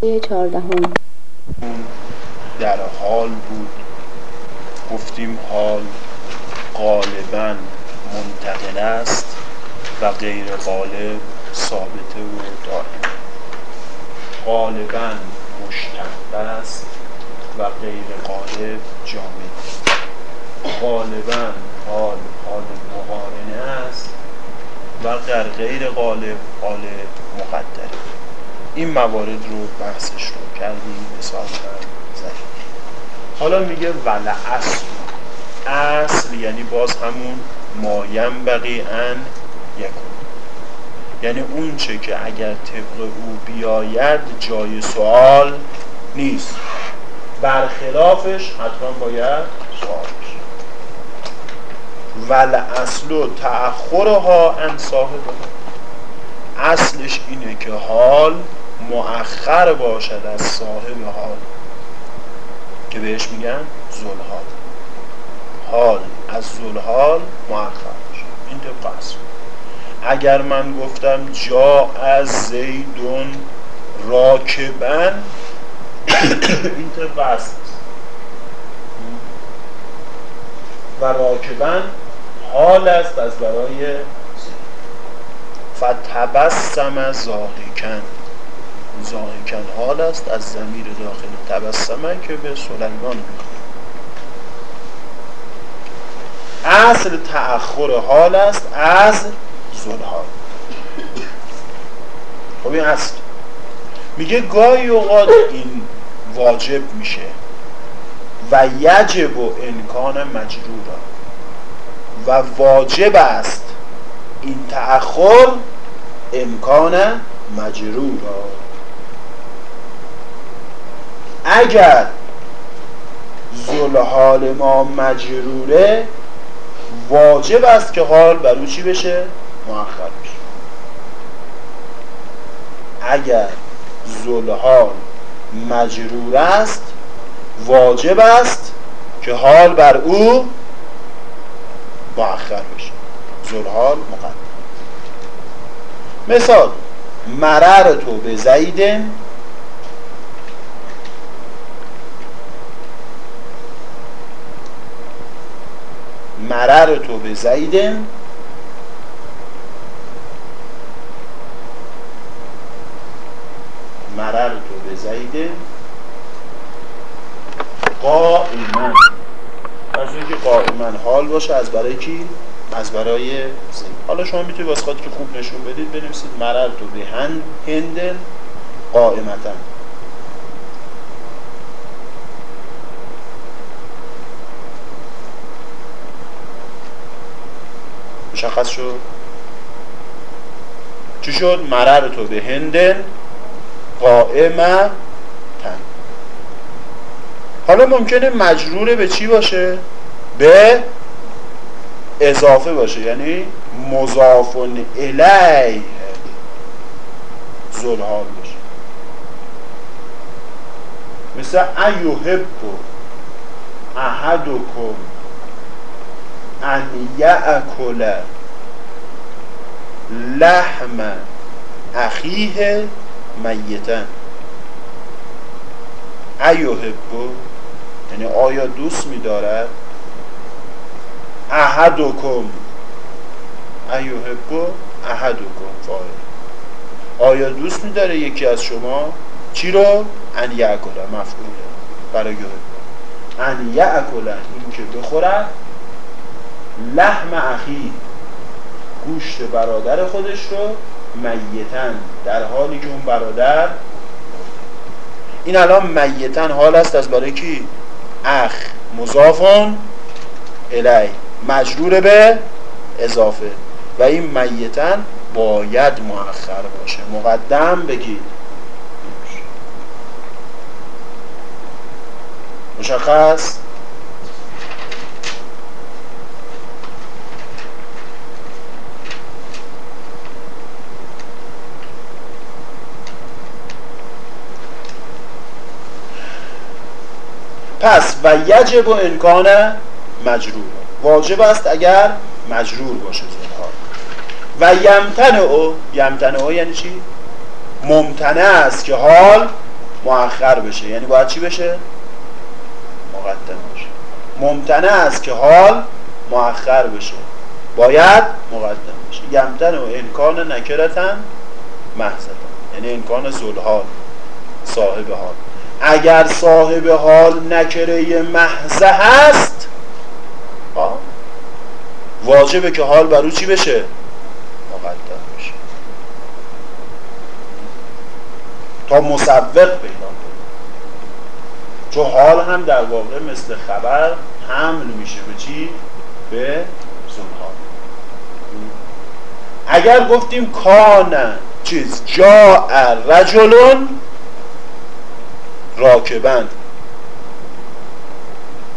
چهاردهم. در حال بود. گفتیم حال غالبا منتقل است و غیر غالب ثابته و دائم. غالبا مشتق است و غیر غالب جامد غالبا حال حال مقارنه است و در غیر غالب حال مقدره. این موارد رو بحثش رو کردیم مثال زدیم حالا میگه ول اصل. اصل یعنی باز همون مایم بقی ان یکون یعنی اون چه که اگر طبق او بیاید جای سوال نیست. برخلافش حتما باید سوال بشه. ول اصل و تأخرها ان اصلش اینه که حال مؤخر باشد از صاحب حال. که بهش میگن زلحال حال. از زلحال مؤخر باشه این طبق اصل. اگر من گفتم جا از زیدون راکبن این طبق اصل. و راکبن حال است از برای فتبسم زاهکن زاهکن حال است از زمیر داخل تبسمه که به سلیمان اصل تأخر حال است از زلحال خب این اصل. میگه گاهی اوقات این واجب میشه. و یجب و امکان مجرورا. و واجب است این تأخر امکان مجرورا. اگر زلحال ما مجروره واجب است که حال بر چی بشه؟ مؤخر بشه. اگر زلحال مجرور است واجب است که حال بر او مؤخر بشه. زلحال مقدم. مثال مرر تو به زیدن مرر تو به زیدن مرر تو به زیدن قائما. از اینکه قائما. حال باشه از برای کی؟ از برای زید. حالا شما می‌تونید واسه که خوب نشون بدید بنویسید مرر تو به هن هندن قائمتا. مشخص شد. چی شد؟ مرر تو به هندن قائمتا حالا ممکنه مجروره به چی باشه؟ به اضافه باشه یعنی مضافون الیه زلحال باشه. مثل ایوهب احدکم ان یعکل لحم اخیه میتن ایوهبو یعنی آیا دوست می‌دارد؟ احدکم ایوهبو احدکم فاعل. آیا دوست می‌داره یکی از شما چی رو؟ ان یعکل مفعوله برای یوهبو ان یعکل این که بخورد. لحم اخی گوشت برادر خودش رو میتن در حالی که اون برادر این الان میتن حال است از برای کی؟ اخ مضافون الی مجرور به اضافه. و این میتن باید مؤخر باشه. مقدم بگید. مشخص؟ پس و یجب و امکان مجرور. واجب است اگر مجرور باشه زنها و یمتن او یمتن او یعنی چی؟ ممتنه است که حال مؤخر بشه. یعنی باید چی بشه؟ مقدم بشه ممتنع است که حال مؤخر بشه. باید مقدم بشه یمتن و امکان نکرتن محضتن. یعنی امکان زلحال صاحب حال. اگر صاحب حال نکره محضه هست واجبه که حال برو چی بشه؟ مقدم بشه. تا مسبق پیدا کنه. چون حال هم در واقع مثل خبر حمل میشه به چی؟ به زنها اگر گفتیم کان چیز جا رجلون راکبند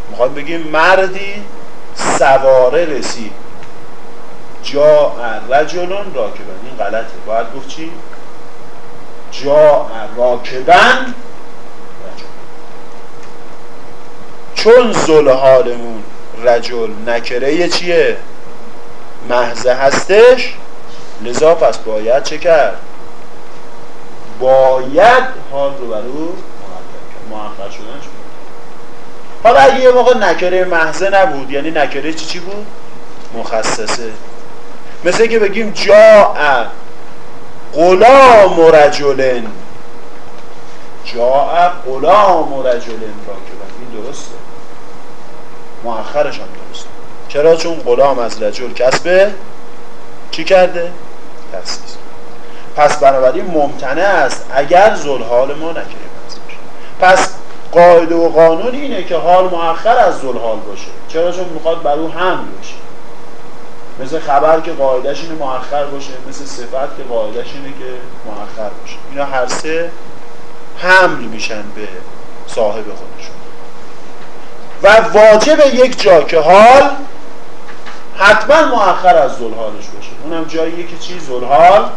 می‌خواد بگیم مردی سواره رسید جا رجلون راکبن این غلطه باید گفت چی؟ جا راکبن چون زل حالمون رجل نکره چیه؟ محضه هستش لذا پس باید چه کرد؟ باید حال رو برو محقق شدن شد حالا اگه یه موقع نکره محضه نبود یعنی نکره چی چی بود؟ مخصصه. مثل که بگیم جا غلام رجلن. جا غلام رجلن راکبن این درسته. مؤخرش هم درسته. چرا؟ چون غلام از رجل کسبه چی کرده؟ تفسیز پس بنابراین ممتنع است اگر زلحال ما نکره پس قاعده و قانون اینه که حال مؤخر از زلحال باشه. چرا؟ چون می‌خواد بر او حمل باشه مثل خبر که قاعدش اینه مؤخر باشه مثل صفت که قاعدش اینه که مؤخر باشه. اینا هر سه حمل میشن به صاحب خودشون. و واجب یک جا که حال حتما مؤخر از زلحالش باشه. اونم جاییه که چی؟ زلحال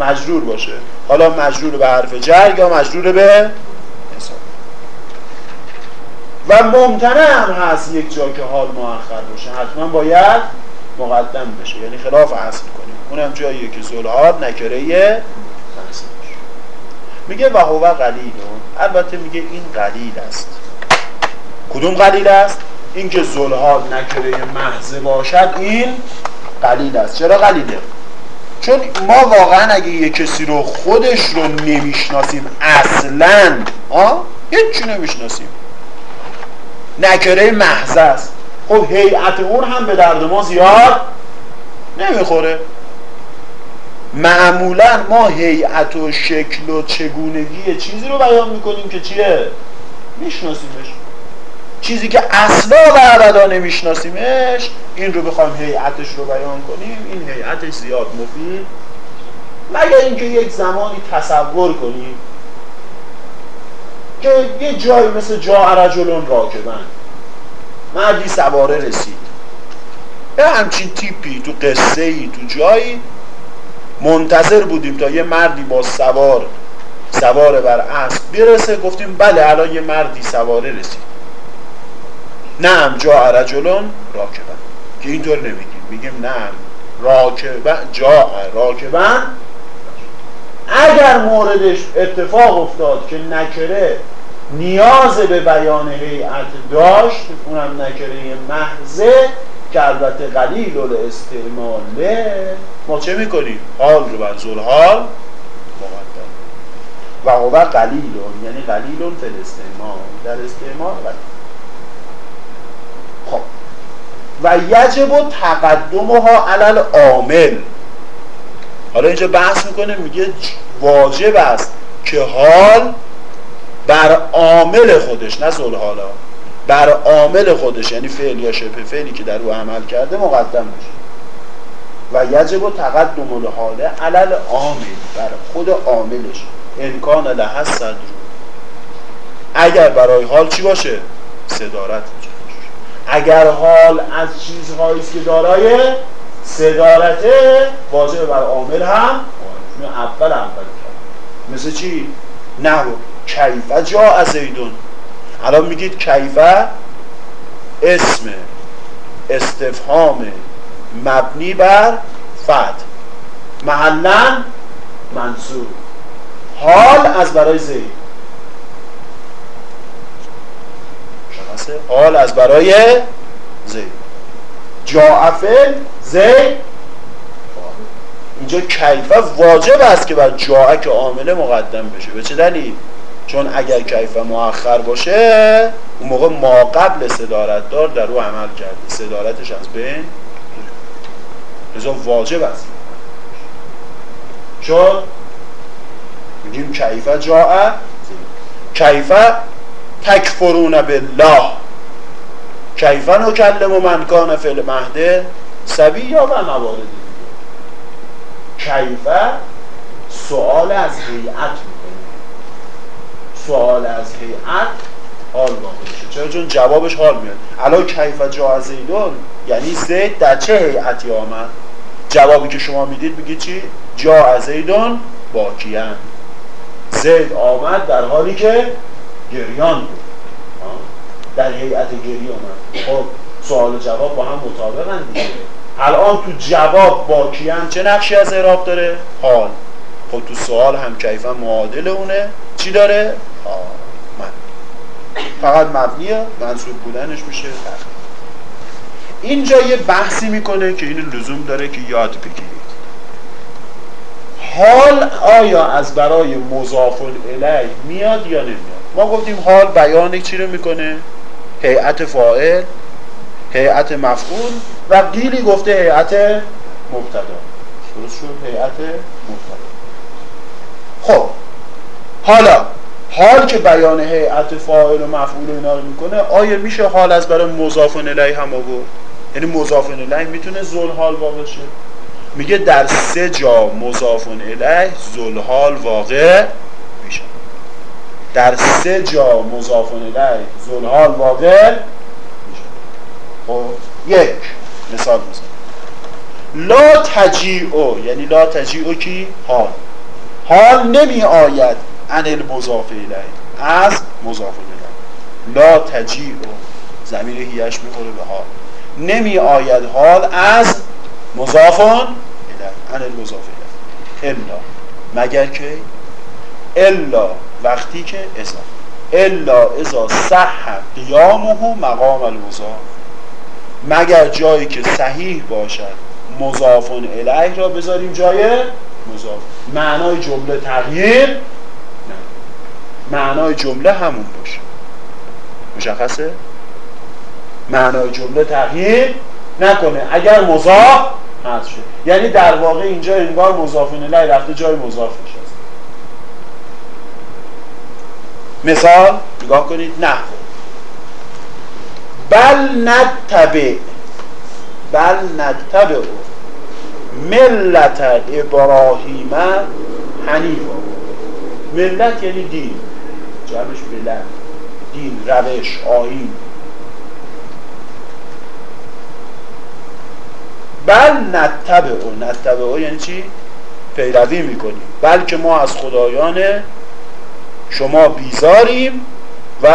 مجرور باشه. حالا مجرور به حرف جر یا مجرور به و ممتنع هم هست یک جا که حال مؤخر باشه. حتما باید مقدم بشه. یعنی خلاف اصل کنیم. اونم جاییه که زلحال نکره میگه و هو قلیل. البته میگه این قلیل است. کدوم قلیل است؟ اینکه زلحال نکره محضه باشد این قلیل است. چرا قلیله؟ چون ما واقعا اگه یه کسی رو خودش رو نمی‌شناسیم اصلا ها هیچی نمی‌شناسیم. نکره محضه است. خب هیئت اون هم به درد ما زیاد نمی‌خوره. معمولا ما هیئت و شکل و چگونگی چیزی رو بیان می‌کنیم که چیه؟ میشناسیمش. چیزی که اصلا و ابدا نمیشناسیمش این رو بخوایم هیئتش رو بیان کنیم. این هیئتش زیاد مفید. مگر اینکه یک زمانی تصور کنیم که یه جایی مثل جا رجلون راکبن مردی سواره رسید. یه همچین تیپی تو قصه ای تو جایی منتظر بودیم تا یه مردی با سوار سوار بر اسب برسه. گفتیم بله الان یه مردی سواره رسید. نعم جا رجلون راکبن. که اینطور نمیگیم. میگیم نعم راکبن جا راکبن اگر موردش اتفاق افتاد که نکره نیاز به بیان هیئت داشت اونم نکره محضه که البته قلیل استعماله ما چه می‌کنیم؟ حال رو بر حال مقدم و هو قلیل یعنی قلیل فل استعمال در استعمال قلیل. خب. و یجب تقدمها علل عامل حالا اینجا بحث می‌کنه میگه واجب است که حال بر عامل خودش نه حالا بر عامل خودش یعنی فعل یا شبه فعلی که در او عمل کرده مقدم بشه و یجب و تقدم الحاله علل عامل بر خود عاملش. امکان لحظ صدر اگر برای حال چی باشه؟ صدارت. اگر حال از چیزهایی که دارای صدارته واجب بر عامل هم. اول اول کرد. مثل چی؟ نه کیفه جا از زیدون. الان میگید کیفه اسم. استفهام. مبنی بر فت محلا منصور. حال از برای زید. حال از برای زید. جاعفل زید؟ اینجا کیفه واجب است که بر جاعه که عامله مقدم بشه. به چه دلیل؟ چون اگر کیفه مؤخر باشه اون موقع ما قبل صدارت دار در او عمل کرده. صدارتش از بین لذا واجب است. چون میگیم کیفه جاء کیفه تکفرون بالله. کیفه نکلم من کان فی المهده سبی یا و موارد دیگه؟ کیفه سوال از هیئت می‌کنه. سوال از هیئت حال واقع میشه. چرا؟ چون جوابش حال میاد. الان کیف جا زیدون یعنی زید در چه هیئتی آمد؟ جوابی که شما می‌دید میگی چی؟ جا زیدون باکیان زید آمد در حالی که گریان بود. در هیئت گری آمد. خب سوال و جواب با هم مطابقن دیگه. الان تو جواب باکیان چه نقشی از اعراب داره؟ حال. خب تو سوال هم کیفا معادل اونه. چی داره؟ حال. فقط مبنیه. منصوب بودنش میشه. اینجا یه بحثی می‌کنه که این لزوم داره که یاد بگیرید. حال آیا از برای مضاف الیه میاد یا نمیاد؟ ما گفتیم حال بیان چی رو می‌کنه؟ هیئت فاعل. هیئت مفعول و قیلی گفته هیئت مبتدا. درست شد؟ هیئت مبتدا. خب. حالا حال که بیان هیئت فاعل و مفعول اینا رو می‌کنه آیا میشه حال از برای مضاف الیه هم آورد؟ یعنی مضاف الیه می‌تونه ذل حال واقع شه؟ میگه در سه جا مضاف الیه ذل حال واقع میشه. در سه جا مضاف الیه ذل حال واقع خب یک مثال مثال لا تجیعو یعنی لا تجیعو کی؟ حال. حال نمی آید عن المضاف الیه از مضاف الیه. لا تجیع زمین هیش می‌خوره به حال. نمی آید حال از مضاف الیه عن المضاف الیه. الا. مگر که؟ الا. وقتی که ازا الا ازا صح قیامه مقام المضاف. مگر جایی که صحیح باشد مضاف الیه را بذاریم جای مضاف. معنای جمله تغییر معنای جمله همون باشه. مشخصه؟ معنای جمله تغییر نکنه. اگر مضاف هست شد یعنی در واقع اینجا انگار مضاف الیه رفته جای مضاف نشسته. مثال نگاه کنید نه بل نتبع بل نتبع ملت ابراهیم حنیفا. ملت یعنی دین جمعش ملت دین روش آین بل نتبه او نتبه او یعنی چی؟ پیروی می‌کنیم. بلکه ما از خدایان شما بیزاریم و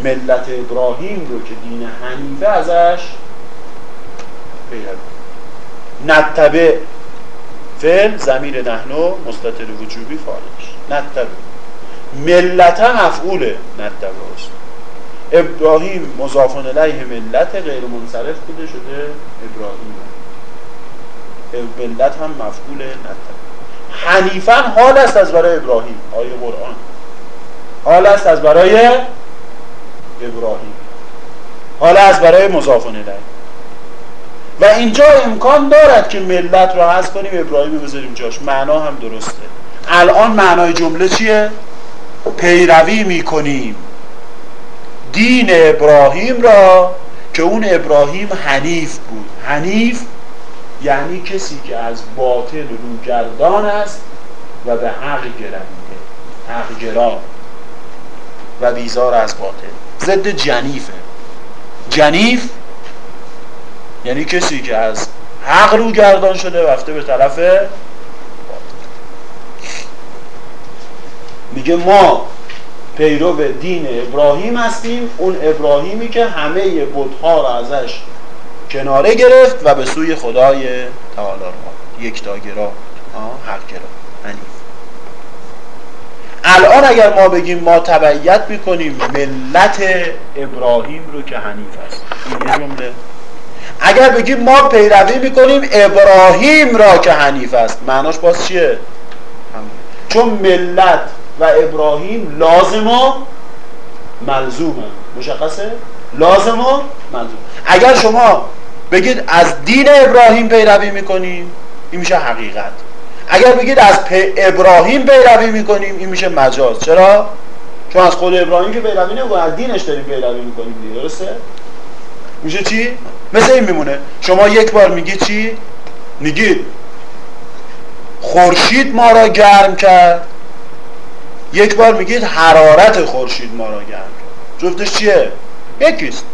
ملت ابراهیم رو که دین حنیفه ازش پیروی. نتبه فعل زمیر نحنو مستطر وجوبی فارش نتبه ملت مفعول ندبه است. ابراهیم مضافون علیه ملت غیر منصرف بوده شده ابراهیم. ملت هم مفعول ندبه حنیفا حال است از برای ابراهیم. آیه قرآن. حال است از برای ابراهیم. حال است برای مضافون علیه و اینجا امکان دارد که ملت را حذف کنیم ابراهیم بذاریم جاش. معنا هم درسته. الان معنای جمله چیه؟ پیروی می‌کنیم. دین ابراهیم را که اون ابراهیم حنیف بود. حنیف یعنی کسی که از باطل روگردان است و به حق گرمیده حق گرا و بیزار از باطل. ضد جنیفه. جنیف یعنی کسی که از حق رو گردان شده وقته به طرف میگه ما پیرو دین ابراهیم هستیم اون ابراهیمی که همه بودها رو ازش کناره گرفت و به سوی خدای تعالی رو یک داگرا حق گرا. الان اگر ما بگیم ما تبعیت می‌کنیم ملت ابراهیم رو که حنیف است اگر بگیم ما پیروی می‌کنیم ابراهیم را که حنیف است معناش باز چیه؟ چون ملت و ابراهیم لازم و ملزوم هم. مشخصه؟ لازم و ملزوم اگر شما بگید از دین ابراهیم پیروی می‌کنیم این میشه حقیقت اگر بگید از ابراهیم پیروی می‌کنیم این میشه مجاز چرا؟ چون از خود ابراهیم که پیروی نمی‌کنیم از دینش داریم پیروی می‌کنیم دیگه درسته؟ میشه چی؟ مثل این میمونه شما یک بار میگید چی؟ میگید خورشید ما را گرم کرد یک بار میگید حرارت خورشید ما را گرم کرد جفتش چیه؟ یکیست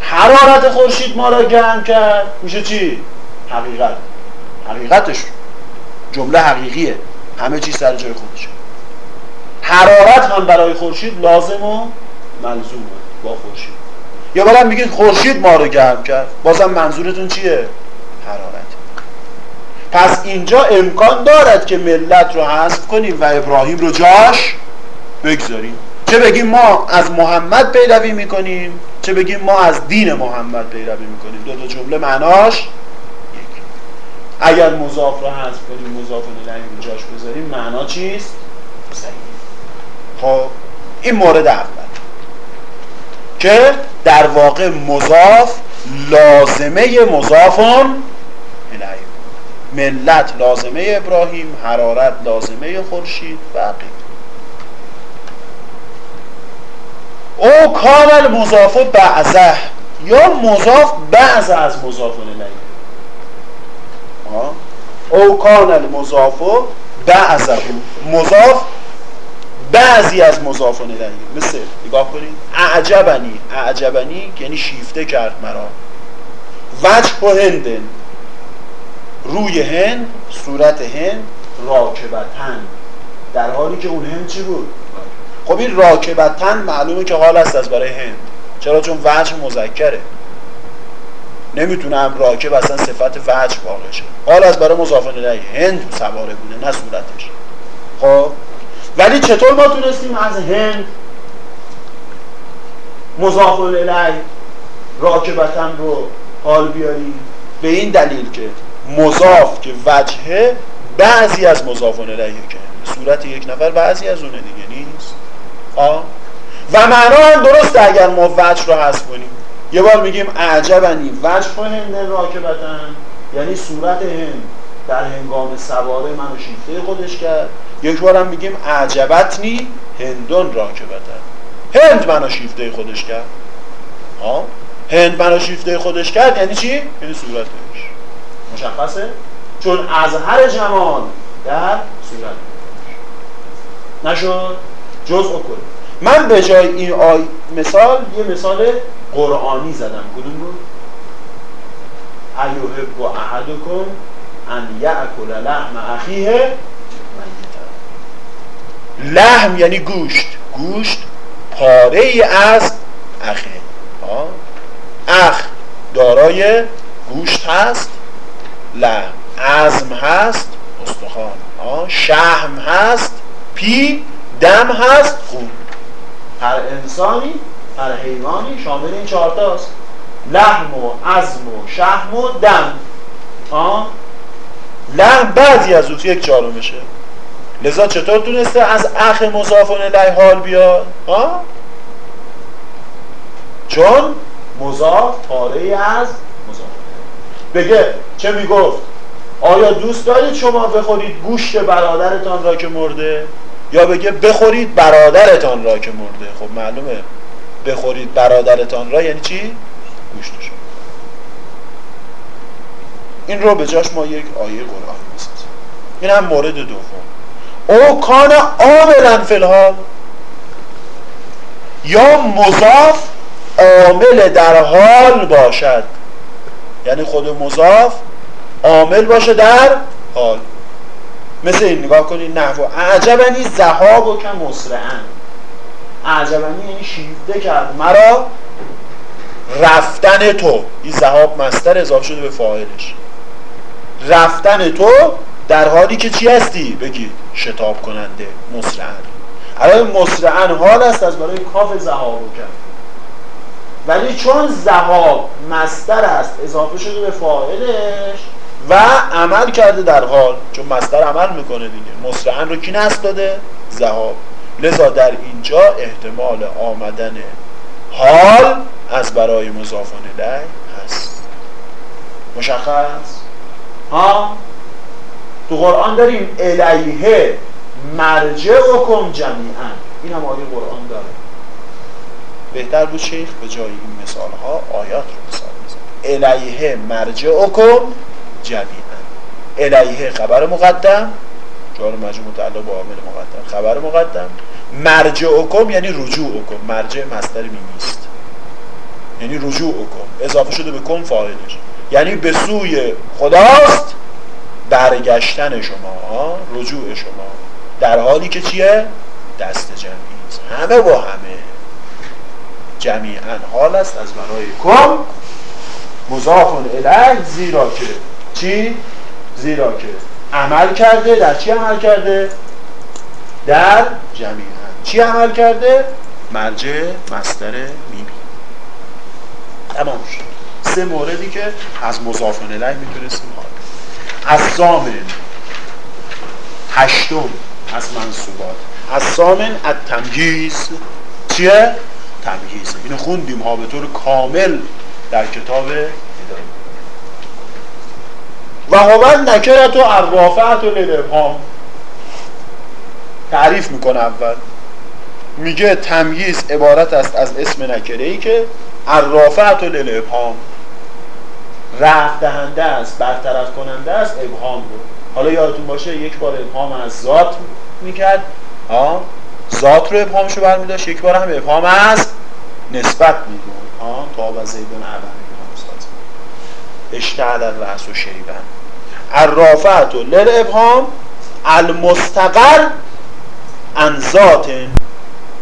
حرارت خورشید ما را گرم کرد میشه چی؟ حقیقت حقیقتش جمله حقیقیه. همه چیز سر جای خودشه. حرارت هم برای خورشید لازم و ملزومه با خورشید. یا برم میگید خورشید ما رو گرم کرد. بازم منظورتون چیه؟ حرارت. پس اینجا امکان دارد که ملت رو حذف کنیم و ابراهیم رو جاش بگذاریم. چه بگیم ما از محمد پیروی می‌کنیم چه بگیم ما از دین محمد پیروی می‌کنیم. دو تا جمله معناش اگر مضاف رو حذف کنیم مضاف رو جاش بذاریم معنا چیست؟ صحیح خب این مورد اول. که در واقع مضاف لازمه مضافون الیه. ملت لازمه ابراهیم حرارت لازمه خورشید و او کامل مضاف بعضه یا مضاف بعض از مضاف الیه. او کان مضاف بعضه مضاف بعضی از مضافان الیه مثل نگاه کنید. اعجبنی. اعجبنی یعنی شیفته کرد مرا. وجه و هندن روی هند صورت هند راکبتن. در حالی که اون هند چی بود؟ خب این راکبتن معلومه که حال است از برای هند. چرا؟ چون وجه مذکره. نمی‌تونم راکب اصلا صفت وجه واقع شه. حال از برای الیه هند سواره بوده نه صورتش. خب؟ ولی چطور ما تونستیم از هند مضاف الیه راکبتن رو حال بیاریم؟ به این دلیل که مضاف که وجهه بعضی از مضاف الیه که صورت یک نفر بعضی از اونه دیگه نیست. آه؟ و معنا هم درسته اگر ما وجه رو حذف کنیم. یه بار میگیم اعجبنی وجه هند راکبتن یعنی صورت هند. در هنگام سواره منو شیفته خودش کرد. یک بار هم میگیم اعجبتنی هندون راکبتن. هند منو شیفته خودش کرد. ها هند منو شیفته خودش کرد یعنی چی؟ یعنی صورتش. مشخصه؟ چون از هر جمال در صورت. نشد؟ جزء کل. من به جای این آی مثال یه مثال قرآنی زدم. کدوم بود؟ ایوهب و احدکم ان یعکل لحم اخیه. لحم یعنی گوشت. گوشت پاره ای از اخه. اخ دارای گوشت هست. لحم عزم هست. استخوان. شهم هست. پی دم هست. خون. هر انسانی هر حیوانی شامل این چهارتاست لحم و عزم و شهم و دم. لحم بعضی از اوت یک چهارمشه لذا چطور تونسته از اخ مضافون الی حال بیاد؟ ها چون مضاف پاره از مضاف بگه چه می‌گفت؟ آیا دوست دارید شما بخورید گوشت برادرتان را که مرده؟ یا بگه بخورید برادرتان را که مرده؟ خب معلومه. بخورید برادرتان را یعنی چی؟ گوشتش این رو به جاش ما یک آیه قرآن می‌سازیم. این هم مورد دوم. او کان عاملا فلحال یا مضاف عامل در حال باشد. یعنی خود مضاف عامل باشه در حال. مثل این نگاه کنید نحو اعجبنی زهاب و که مسرعن اعجبنی یعنی شیفته کرد. مرا رفتن تو این زهاب مستر اضافه شده به فاعلش. رفتن تو در حالی که چی هستی؟ بگید شتاب کننده مسرعن. الان مسرعن حال است از برای کاف زهاب کرد. ولی چون زهاب مستر است اضافه شده به فاعلش و عمل کرده در حال چون مستر عمل می‌کنه دیگه. مسرعن رو کی نست داده؟ زهاب. لذا در اینجا احتمال آمدن حال از برای مضافان الی هست. مشخص؟ ها؟ تو قرآن داریم الیه مرجع کم جمیعا. این هم آیه قرآن داره. بهتر بود شیخ به جای این مثال ها آیات رو مثال بزن الیه مرجع کم جمیعا. الیه خبر مقدم. جار مجموع متعلق با عامل مقدم. خبر مقدم. مرجع کم یعنی رجوع کم مرجع مصدر میمیست یعنی رجوع کم اضافه شده به کم فاعلش. یعنی به سوی خداست برگشتن شما رجوع شما. در حالی که چیه؟ دست جمعی است. همه با همه. جمیعا حال است. از برای کم مضافون الیه زیرا که چی؟ زیرا که عمل کرده در چی عمل کرده؟ در جمیعا چی عمل کرده؟ مرجع مستر میبی تمام شد. سه موردی که از مضافون الیه می‌تونستیم حال از سامن هشتم از منصوبات. از سامن از تمهیز چیه؟ تمهیز. اینو خوندیم. ها به طور کامل در کتاب و هو نکرت و عرافت و للابهام. تعریف می‌کنه اول. میگه تمییز عبارت است از اسم نکره ای که عرافت و للابهام. رفت دهنده است برطرف کننده است ابهام رو حالا یادتون باشه یک بار ابهام از ذات می‌کرد. ها ذات رو ابهامشو برمیداشت یک بار هم ابهام از نسبت میگون ها تا و زیدون عبن اشتعل الرأس و شیبن. و لل ابهام المستقر ان ذات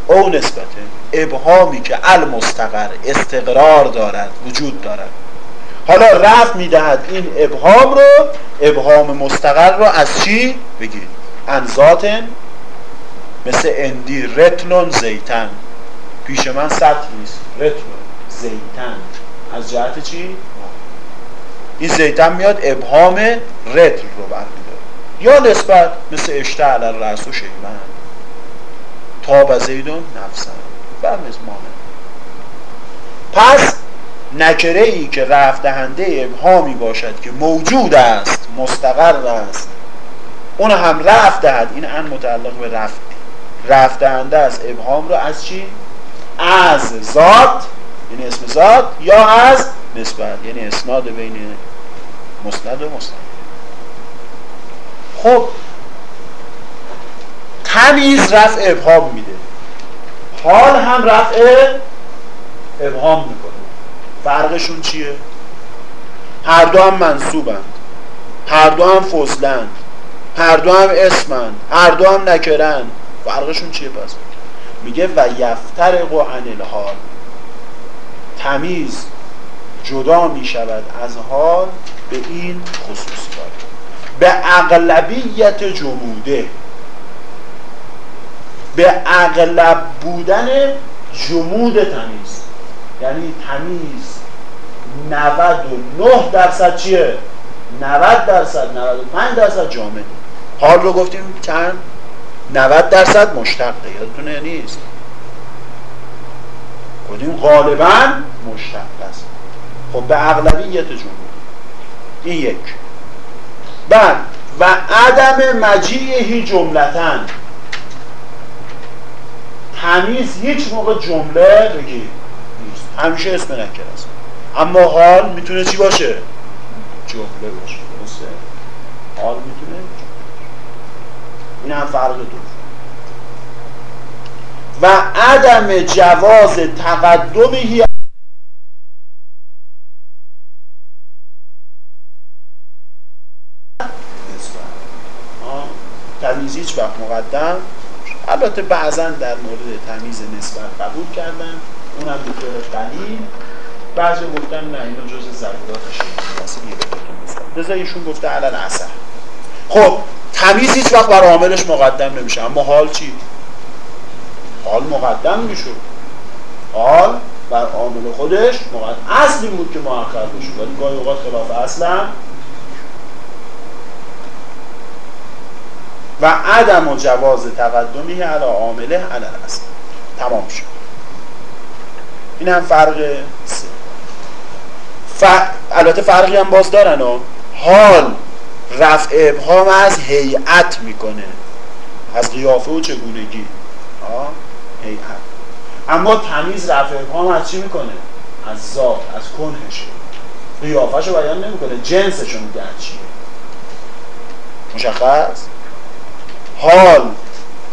او نسبت ابهامی که المستقر استقرار دارد وجود دارد. حالا رفت می‌دهد این ابهام رو ابهام مستقر رو از چی بگید ذات مثل اندی رتلون زیتن. پیش من سطح نیست. رتلون زیتن. از جهت چی؟ این زیتن میاد ابهام رتل رو برمیداره یا نسبت مثل اشتعل الرأس و شیبن تا زیدون نفسن و پس نکره ای که رفت دهنده ابهامی باشد که موجود است مستقر است اون هم رفت دهد. این ان متعلق به رفت. رفت دهنده از ابهام رو از چی؟ از ذات یعنی اسم ذات یا از نسبت یعنی اسناد بین مسند و مسند. خب تمیز رفع ابهام میده. حال هم رفع ابهام می‌کنه. فرقشون چیه؟ هر دو هم منصوبند هر دو هم فضلند هر دو هم اسمند هر دو هم نکرند فرقشون چیه پس؟ میگه و یفترق عن الحال. تمیز جدا می شود از حال به این خصوصیات به اغلبیت جموده به اغلب بودن جمود تمیز. یعنی تمیز 99 درصد چیه؟ 90 درصد 95 درصد جامده حال رو گفتیم چند؟ 90 درصد مشتقه. یادتونه نیست؟ گفتیم غالبا مشتق است. خب به اغلبیت جمهور این یک. بعد و عدم مجیعهی جملتن. تمیز هیچ موقع جمله بگی نیست. همیشه اسم نکر است. اما حال می‌تونه چی باشه؟ جمله باشه. درسته؟ حال می‌تونه این هم فرق دو. و عدم جواز تقدمهی تمیز هیچ وقت مقدم. البته بعضا در مورد تمیز نسبت قبول کردن. اونم به طور قلیل. بعضی گفتن نه اینا جز ضرورات شیعه لذا ایشون گفته علل اثر. خب تمیز هیچ وقت بر عاملش مقدم نمیشه. اما حال چی؟ حال مقدم می‌شد. حال بر عامل خودش مقدم. اصلی بود که مؤخر بشه ولی گاهی اوقات خلاف اصلا و عدم و جواز تقدمی علی عامله علی اصل تمام شد. این هم فرق سه. ف... البته فرقی هم باز دارن و حال رفع ابهام از هیئت می‌کنه. از قیافه و چگونگی. هیئت. اما تمیز رفع ابهام از چی می‌کنه؟ از ذات از کنهشه قیافهش رو بیان نمی‌کنه جنسش رو میگه چیه. مشخص؟ حال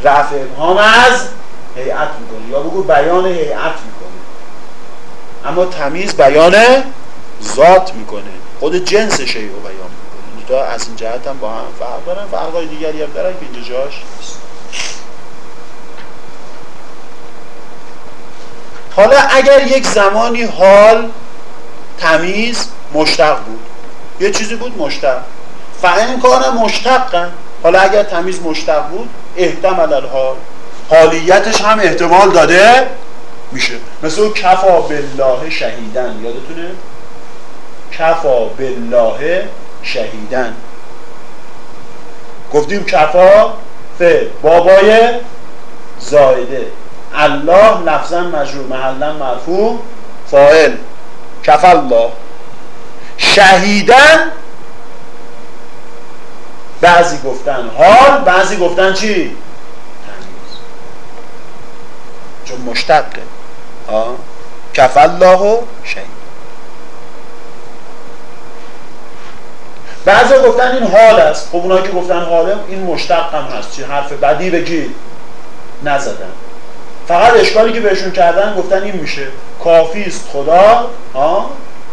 رفع ابهام از هیئت می‌کنه. یا بگو بیان هیئت می‌کنه. اما تمیز بیان ذات می‌کنه. خود جنس شیء رو بیان می‌کنه. تا از این جهت هم با هم فرق دارن. فرقای دیگری هم دارن که اینجا جاش. نیست حالا اگر یک زمانی حال تمیز مشتق بود. یه چیزی بود مشتق. فهم کار مشتقن حالا اگر تمیز مشتق بود احتمال الحال. حالیتش هم احتمال داده میشه. مثل اون کفا بالله شهیدن. یادتونه؟ کفا بالله شهیدن. گفتیم کفا فعل بابای زایده الله لفظا مجرور محلا مرفوع فاعل. کف الله. شهیدن بعضی گفتن حال بعضی گفتن چی؟ تمیز چون مشتقه کف الله و شهید بعضی گفتن این حال است. خب اونایی که گفتن حاله این مشتق هم هست. چی حرف بدی بگی نزدن. فقط اشکالی که بهشون کردن گفتن این میشه. کافی است خدا ها؟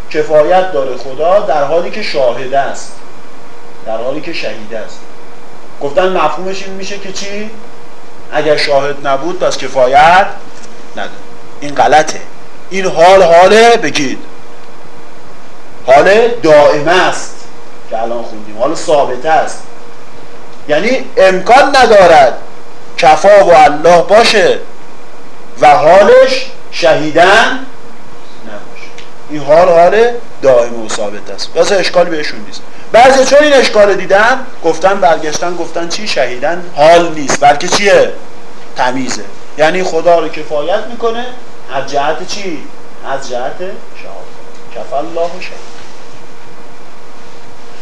کفایت داره خدا در حالی که شاهده است. در حالی که شهید است. گفتن مفهومش این میشه که چی؟ اگر شاهد نبود پس کفایت نداره. این غلطه. این حال حاله بگید. حال دائمه است که الان خوندیم. حال ثابته است. یعنی امکان ندارد کفا و الله باشه و حالش شهیدن نباشه. این حال حال دائم و ثابت است. واسه اشکالی بهشون نیست. بعضی چون این اشکال دیدن گفتن برگشتن گفتن چی؟ شهیدن حال نیست. بلکه چیه؟ تمیزه. یعنی خدا رو کفایت می‌کنه. از جهت چی؟ از جهت شهادت. کف الله شهید.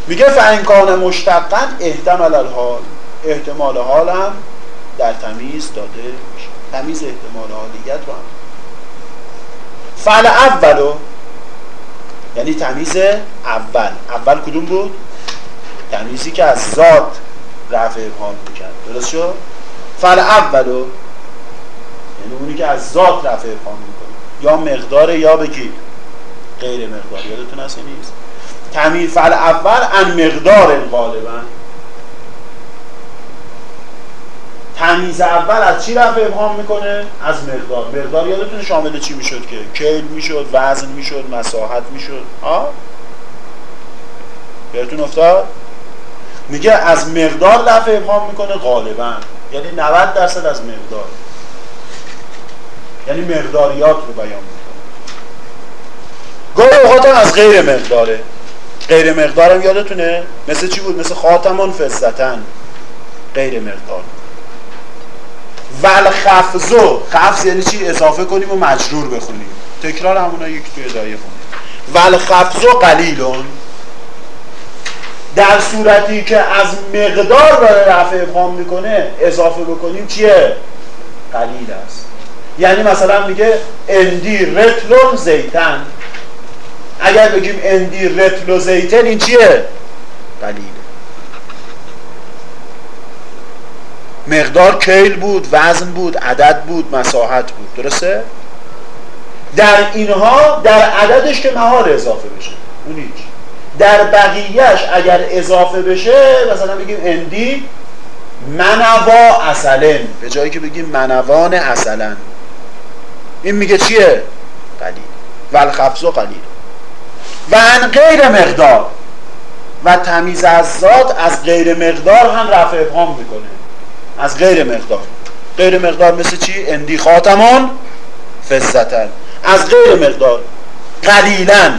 میگه فانکان مشتقا احتمال الحال. احتمال حال هم در تمیز داده میشه. تمیز احتمال حالیت رو هم. فعل اولو یعنی تمیز اول. اول کدوم بود؟ تمیزی که از ذات رفع ابهام می‌کرد. درست شد؟ فعل اولو یعنی اونی که از ذات رفع ابهام می‌کنه. یا مقدار یا بگیر غیر مقدار. یادتون هست نیست؟ تمیز. فعل اول ان مقدار غالبا. تمیز اول از چی رفع ابهام می‌کنه؟ از مقدار. مقدار یادتون شامل چی می‌شد که؟ کیل می‌شد وزن می‌شد مساحت می‌شد. ها بهتون افتاد؟ میگه از مقدار رفع ابهام می‌کنه غالبا. یعنی 90 درصد از مقدار. یعنی مقداریات رو بیان می‌کنه. گاهی اوقات از غیر مقداره. غیر مقدارم یادتونه؟ مثل چی بود؟ مثل خاتمان فزتن غیر مقدار. ول خفزو خفز یعنی چی؟ اضافه کنیم و مجرور بخونیم. تکرار همونا یک توی ادایه خونیم. ول خفزو قلیلون. در صورتی که از مقدار برای رفع ابهام می‌کنه اضافه بکنیم چیه؟ قلیل است. یعنی مثلا میگه اندی رتلون زیتن. اگر بگیم اندی رتل زیتن این چیه؟ قلیل. مقدار کیل بود وزن بود عدد بود مساحت بود. درسته؟ در اینها در عددش که مهار اضافه بشه. اون هیچ. در بقیهش اگر اضافه بشه مثلا بگیم اندی منوا اصلن. به جایی که بگیم منوان اصلن. این میگه چیه؟ قلیل. والخفظ و قلیل. و ان غیر مقدار. و تمیز از ذات از غیر مقدار هم رفع ابهام می‌کنه. از غیر مقدار. غیر مقدار مثل چی؟ اندی خاتمون فزتن از غیر مقدار. قلیلا.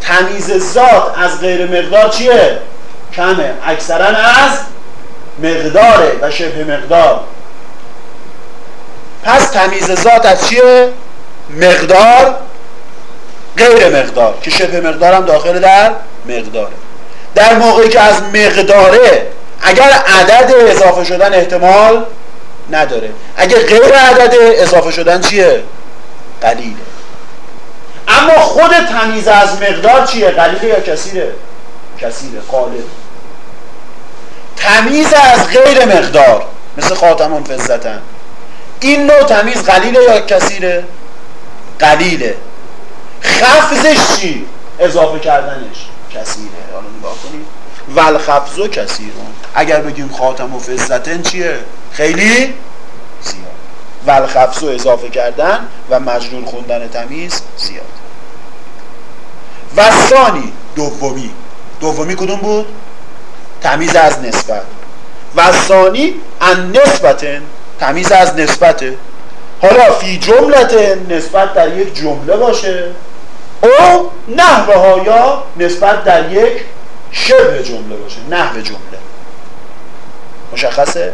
تمیز ذات از غیر مقدار چیه؟ کمه. اکثرا از مقداره و شبه مقدار. پس تمیز ذات از چیه؟ مقدار. غیر مقدار. که شبه مقدار هم داخل در مقداره. در موقعی که از مقداره اگر عدد اضافه شدن احتمال نداره. اگر غیر عدد اضافه شدن چیه؟ قلیله. اما خود تمیز از مقدار چیه؟ قلیله یا کثیره؟ کثیره قالب. تمیز از غیر مقدار مثل خاتمون فزتن این نوع تمیز قلیله یا کثیره؟ قلیله. خفزش چی؟ اضافه کردنش. کثیره. حالا نگاه کنید ول خفزو کثیرون اگر بگیم خاتم و فزتن چیه؟ خیلی زیاد. ول خفزو اضافه کردن و مجرور خوندن تمیز زیاد. و ثانی دومی. دومی کدوم بود؟ تمیز از نسبت. و ثانی ان نسبتن. تمیز از نسبته. حالا فی جملت نسبت در یک جمله باشه. او نحوه ها یا نسبت در یک شبه جمله باشه نحوه جمله. مشخصه؟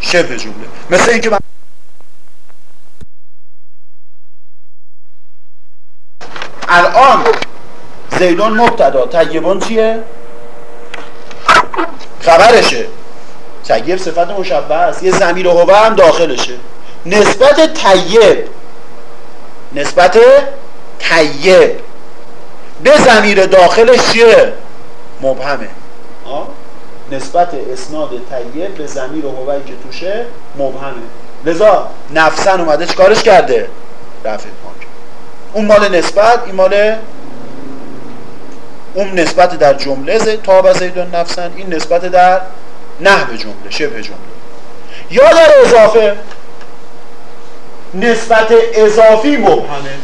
شبه جمله. مثل اینکه من الان زیدون مبتدا طیبون چیه؟ خبرشه. طیب صفت مشبه است یه زمیر هوا هم داخلشه. نسبت طیب. نسبت طیب. به زمیر داخلش چیه؟ مبهمه. آه؟ نسبت اسناد طیب به زمیر هوایی که توشه مبهمه. لذا نفسن اومده چیکارش کرده؟ رفع پاک. اون مال نسبت این مال اون نسبت در جمله تا زیدون نفسن این نسبت در نحو جمله شبه جمله. یا در اضافه نسبت اضافی مبهمه.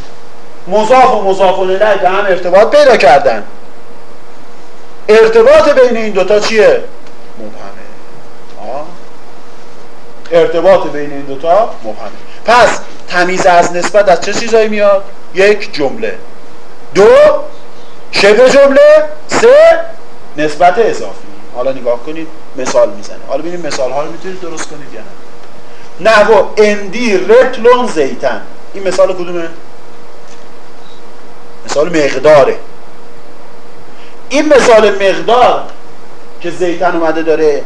مضاف و مضاف الیه به هم ارتباط پیدا کردن. ارتباط بین این دوتا چیه؟ مبهمه. ارتباط بین این دوتا مبهمه. پس تمیز از نسبت از چه چیزایی میاد؟ یک جمله. دو شبه جمله؟ سه نسبت اضافی. حالا نگاه کنید مثال می‌زنه. حالا ببینیم مثال ها رو می‌تونید درست کنید یا نه. نه و اندی رتلون زیتن. این مثال کدومه؟ مثال مقداره. این مثال مقدار که زیتن اومده داره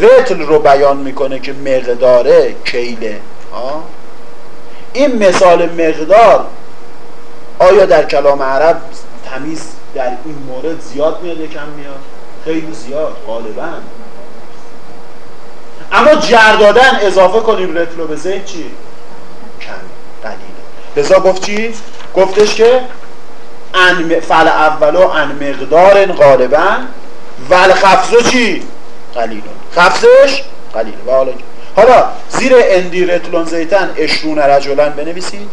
رتل رو بیان می‌کنه که مقداره کیله. این مثال مقدار آیا در کلام عرب تمیز در این مورد زیاد میاد یا کم میاد؟ خیلی زیاد غالبا. اما جر دادن اضافه کنیم رتلو به زید چی؟ کم قلیله لذا گفت چی؟ گفتش که ان فل اولو ان مقدار غالبا. ول خفزو چی؟ قلیلون خفزش قلیله و حالا حالا زیر اندی رتلون زیتن اشرون رجلن بنویسید.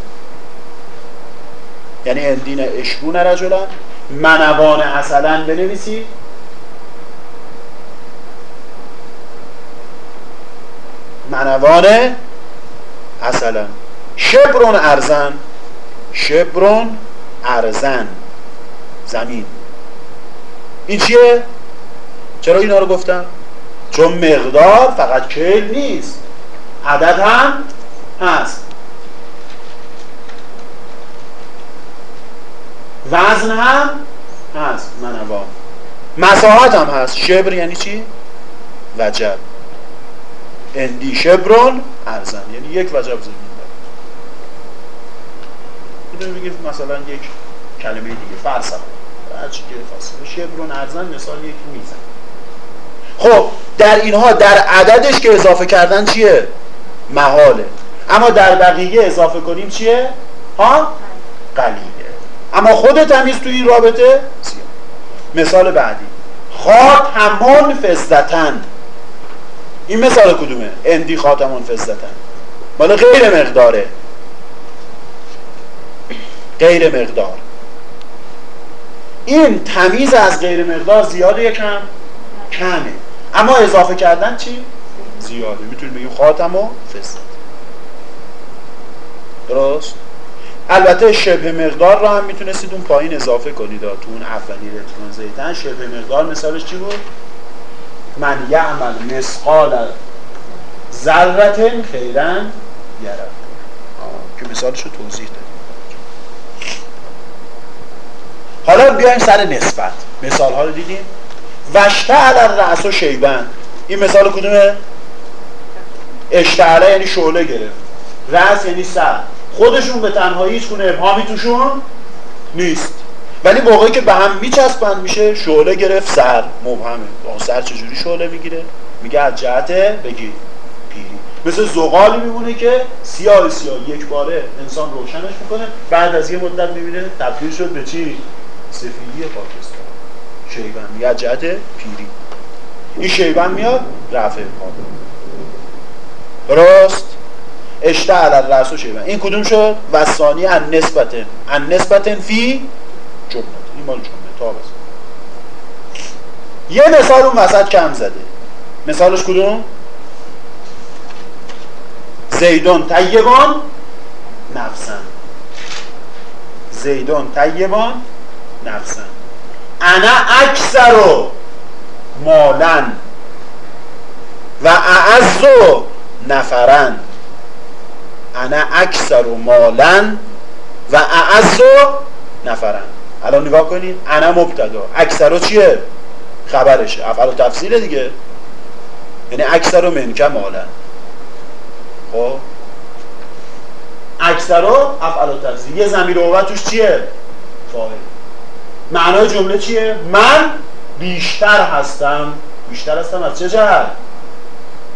یعنی اندین اشرون رجلن. منوان اصلا بنویسید. منوان اصلا شبرون ارزن. شبرون ارزن. زمین. این چیه؟ چرا اینا رو گفتم؟ چون مقدار فقط کل نیست. عدد هم هست. وزن هم هست. منوا مساحت هم هست. شبر یعنی چی؟ وجب. اندی شبرون ارزن. یعنی یک وجب زمین. داره بگید مثلا یک کلمه دیگه فرسخ هرچی که فاصله شبرون ارزن مثال یک میزن خب در اینها در عددش که اضافه کردن چیه؟ محاله. اما در بقیه اضافه کنیم چیه؟ ها؟ قلیله. اما خود تمیز تو این رابطه؟ زیاد. مثال بعدی. خاتمون فزدتن این مثال کدومه؟ اندی خاتمون فزدتن مال غیر مقداره. غیر مقدار. این تمیز از غیر مقدار زیاده یا کم؟ کمه. اما اضافه کردن چی؟ زیاده. می‌تونیم بگیم خاتم و فستد درست؟ البته شبه مقدار رو هم می‌تونستید اون پایین اضافه کنید. تو اون اولی رترون زیتن شبه مقدار مثالش چی بود؟ من یعمل مسقال ذرت خیرن یرد که مثالش رو توضیح دادیم حالا بیایم سر نسبت. مثال ها رو دیدیم. وشتعل رأس و شیبن. این مثال کدومه؟ اشتعله یعنی شعله گرفت. رأس یعنی سر. خودشون به تنهایی هیچ کنه ابهامی توشون نیست. ولی موقعی که به هم میچسبند میشه شعله گرفت سر مبهمه. سر چجوری شعله می‌گیره؟ میگه از جهت بگی پیری. مثل زغالی میمونه که سیاه سیاه یک باره انسان روشنش می‌کنه بعد از یه مدت می‌بینه تبدیل شد به چی؟ سفیدی پاکستان. شیبن جهت پیری. این شیبن میاد رفع پا درست اشتعل رأس و شیبن این کدوم شد؟ وسانی ان نسبتن ان نسبتن فی جمله این مال جمله تا بس. یه مثال اون وسط کم زده. مثالش کدوم؟ زیدون طیبان؟ نفسن. زیدون طیبان؟ نفسن انا اکثر مالن و اعز نفرن. انا اکثر مالن و اعز نفرن. الان نگاه کنید انا مبتدا. اکثر چیه؟ خبرشه. افعال تفصیل دیگه. یعنی اکثر منکه مالن. خب؟ اکثر افعال تفصیل. یه زمیر اومد توش چیه؟ فاعل. معنای جمله چیه؟ من بیشتر هستم. بیشتر هستم از چه جهت؟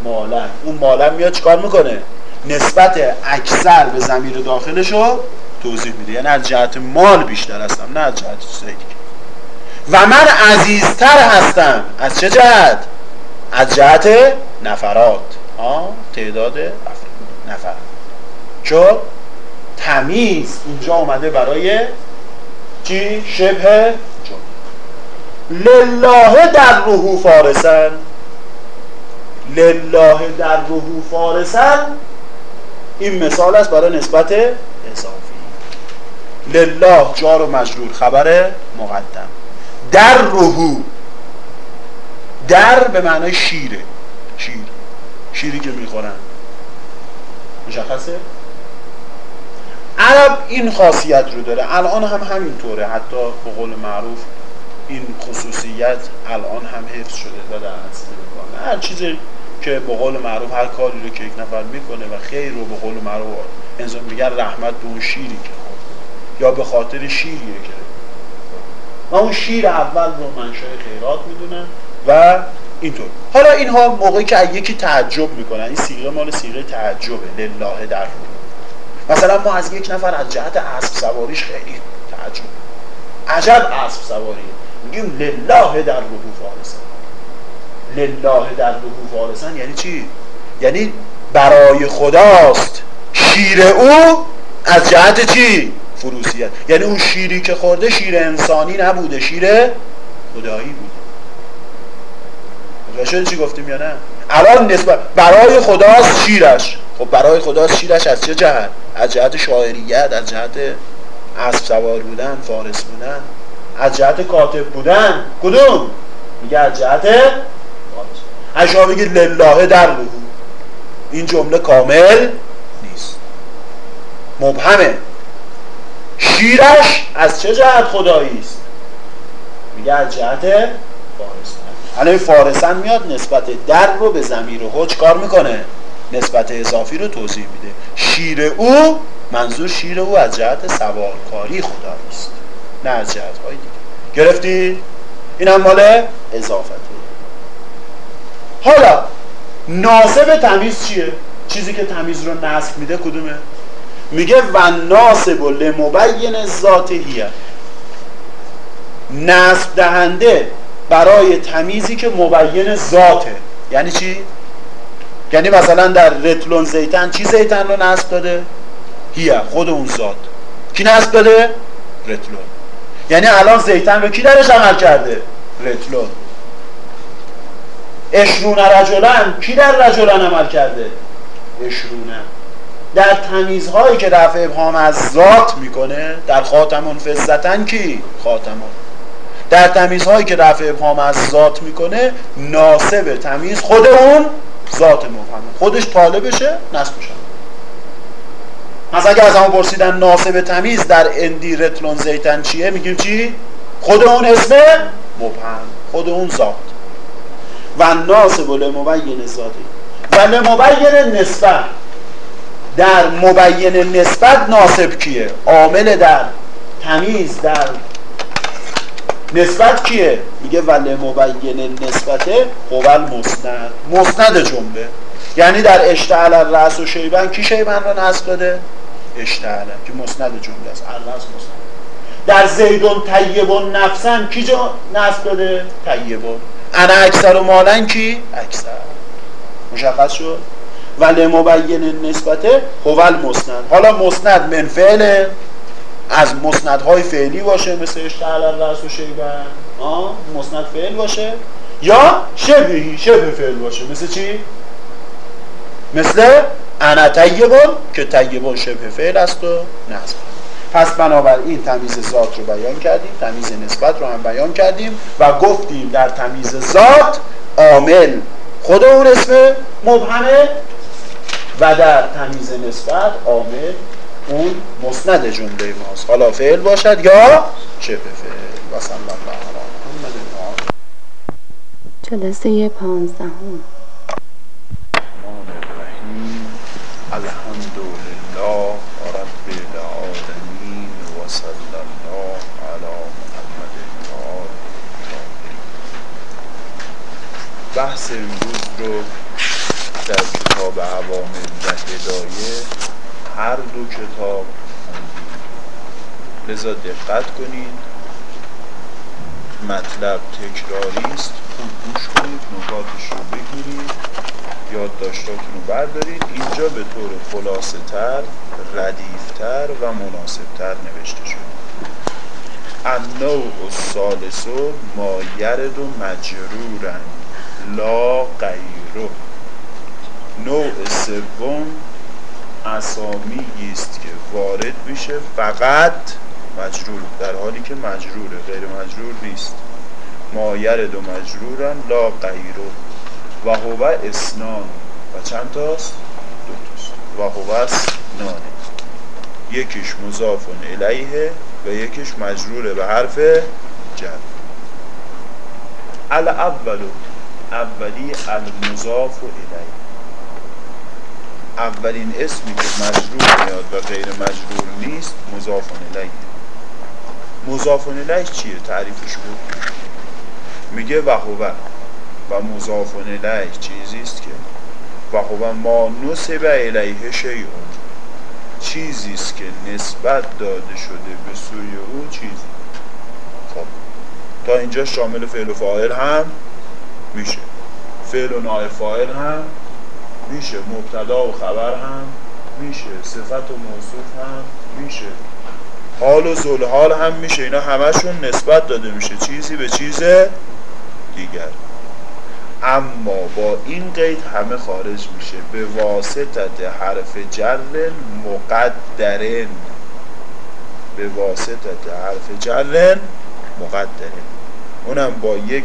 مالن اون مالن میاد چیکار می‌کنه؟ نسبت اکثر به زمیر داخلش رو توضیح میده. یعنی از جهت مال بیشتر هستم نه از جهت چیزایی دیگه. و من عزیزتر هستم. از چه جهت؟ از جهت نفرات. آه تعداد نفر چون تمیز. اینجا اومده برای چی؟ شبه؟ لله در روحو فارسن. لله در روحو فارسن. این مثال است برای نسبت اضافی. لله جار و مجرور خبر مقدم. در روحو. در به معنای شیره. شیر. شیری که می‌خورن. مشخصه؟ عرب این خاصیت رو داره. الان هم همینطوره. حتی به قول معروف این خصوصیت الان هم حفظ شده و در می‌کنه هر چیزی که به قول معروف هر کاری رو که یک نفر می‌کنه و خیر رو به قول معروف انسان میگن رحمت به اون شیری که خورد. یا به خاطر شیریه که و اون شیر اول رو منشأ خیرات می‌دونن و اینطور. حالا اینها موقعی که یکی تعجب می‌کنن این سیغه مال سیغه تعجبه. لله در رو مثلا ما از یک نفر از جهت اسب سواریش خیلی تعجب عجب اسب سواری. میگیم لله در روح فارسن لله در روح فارسن یعنی چی؟ یعنی برای خداست. شیر او از جهت چی؟ فروسیت یعنی اون شیری که خورده شیر انسانی نبوده شیر خدایی بوده. شده چی گفتیم یا نه؟ الان نسبت برای خداست شیرش. خب برای خداست شیرش از چه جهت؟ از جهت شاعریت از جهت اسب سوار بودن فارس بودن. از جهت کاتب بودن. کدوم؟ میگه از جهت فارس. اشعا بگید لله در بگو این جمله کامل نیست. مبهمه. شیرش از چه جهت خدایی است؟ میگه از جهت فارسن الان فارسن میاد نسبت در رو به زمیر و حج کار می‌کنه. نسبت اضافی رو توضیح میده شیر او منظور شیر او از جهت سوارکاری خدا است نه از جهت های دیگه گرفتی؟ این هم مال اضافته حالا ناسب تمیز چیه؟ چیزی که تمیز رو نصب میده کدومه؟ میگه و ناسب لمبین ذاتهیه نصب دهنده برای تمیزی که مبین ذاته یعنی چی؟ یعنی مثلا در رتلون زیتن چی زیتن رو نصب داده؟ هیه خود اون ذات کی نصب داده؟ رتلون یعنی الان زیتن رو کی درش عمل کرده؟ رتلون اشرون رجلن کی در رجلن عمل کرده؟ اشرونه در تمیزهایی که رفع ابهام از ذات می‌کنه در خاتمون فزتن کی؟ خاتمون در تمیزهایی که رفع ابهام از ذات می‌کنه ناسب تمیز خود اون ذات مبهمه خودش طالبشه نصبش مثلا اگه از همون پرسیدن ناسب تمیز در اندی رتلون زیتن چیه میگیم چی؟ خود اون اسم مبهم. خود اون ذات. و ناسب لمبین ذاتی. و لمبین نسبت. در مبین نسبت ناسب کیه؟ عامل در تمیز در نسبت کیه؟ میگه ولی مبین نسبته قول مسند. مسند جمله. یعنی در اشتعال رأس و شیبن کی شیبن را نصب داده؟ اشتعال که مسند جمله است. الرأس مسند. در زیدون طیبون نفسن کی جا نصب داده؟ طیبون. انا اکثر و مالن کی؟ اکثر. مشخص شد؟ ولی مبین نسبته هول مسند. حالا مسند من فعل از مسندهای فعلی باشه مثل اشتعال الرأس و شیبن. مسند فعل باشه. یا شبهی شبه فعل باشه. مثل چی؟ مثل انا طیبون که طیبون شبه فعل است و نصب. پس بنابراین تمیز ذات رو بیان کردیم تمیز نسبت رو هم بیان کردیم و گفتیم در تمیز ذات عامل خود اون اسم مبهمه و در تمیز نسبت عامل اون مسند جمله ماست. حالا فعل باشد یا شبه فعل؟ و صلی الله علی محمد جلسه پانزدهم. الحمد لله رب العالمین و صلی الله علی محمد بحث امروز رو در کتاب عوامل و هدایه هر دو کتاب. لذا دقت کنید. مطلب تکراری است. خوب گوش کنید نکاتش رو بگیرید. یادداشتاتون رو بردارید. اینجا به طور خلاصه تر ردیفتر و مناسب تر نوشته شده. النوع الثالث ما یرد و مجرورن. لا غیره. نوع سوم اسامی است که وارد میشه فقط مجرور در حالی که مجروره غیر مجرور نیست. ما یرد و مجرورن لا غیره و هو اسنان. و چند تاست؟ دو تاست. و هو اسنانه یکیش مضاف الیه و یکیش مجروره به حرف جر. الاول اولی المضاف الیه. اولین اسمی که مجرور میاد و غیر مجرور نیست مضاف الیه. مضاف الیه چیه؟ تعریفش بود میگه و هو. و مضاف الیه چیزی است که و هو. ما نسب الیه شیء. چیزی است که نسبت داده شده به سوی او چیزی. خب. تا اینجا شامل فعل و فاعل هم میشه. فعل و نائب فاعل هم میشه مبتدا و خبر هم میشه صفت و موصوف هم میشه حال و زلحال هم میشه. اینا همشون نسبت داده میشه. چیزی به چیز دیگر. اما با این قید همه خارج میشه. به واسطت حرف جر مقدرن. به واسطت حرف جر مقدرن. اونم با یک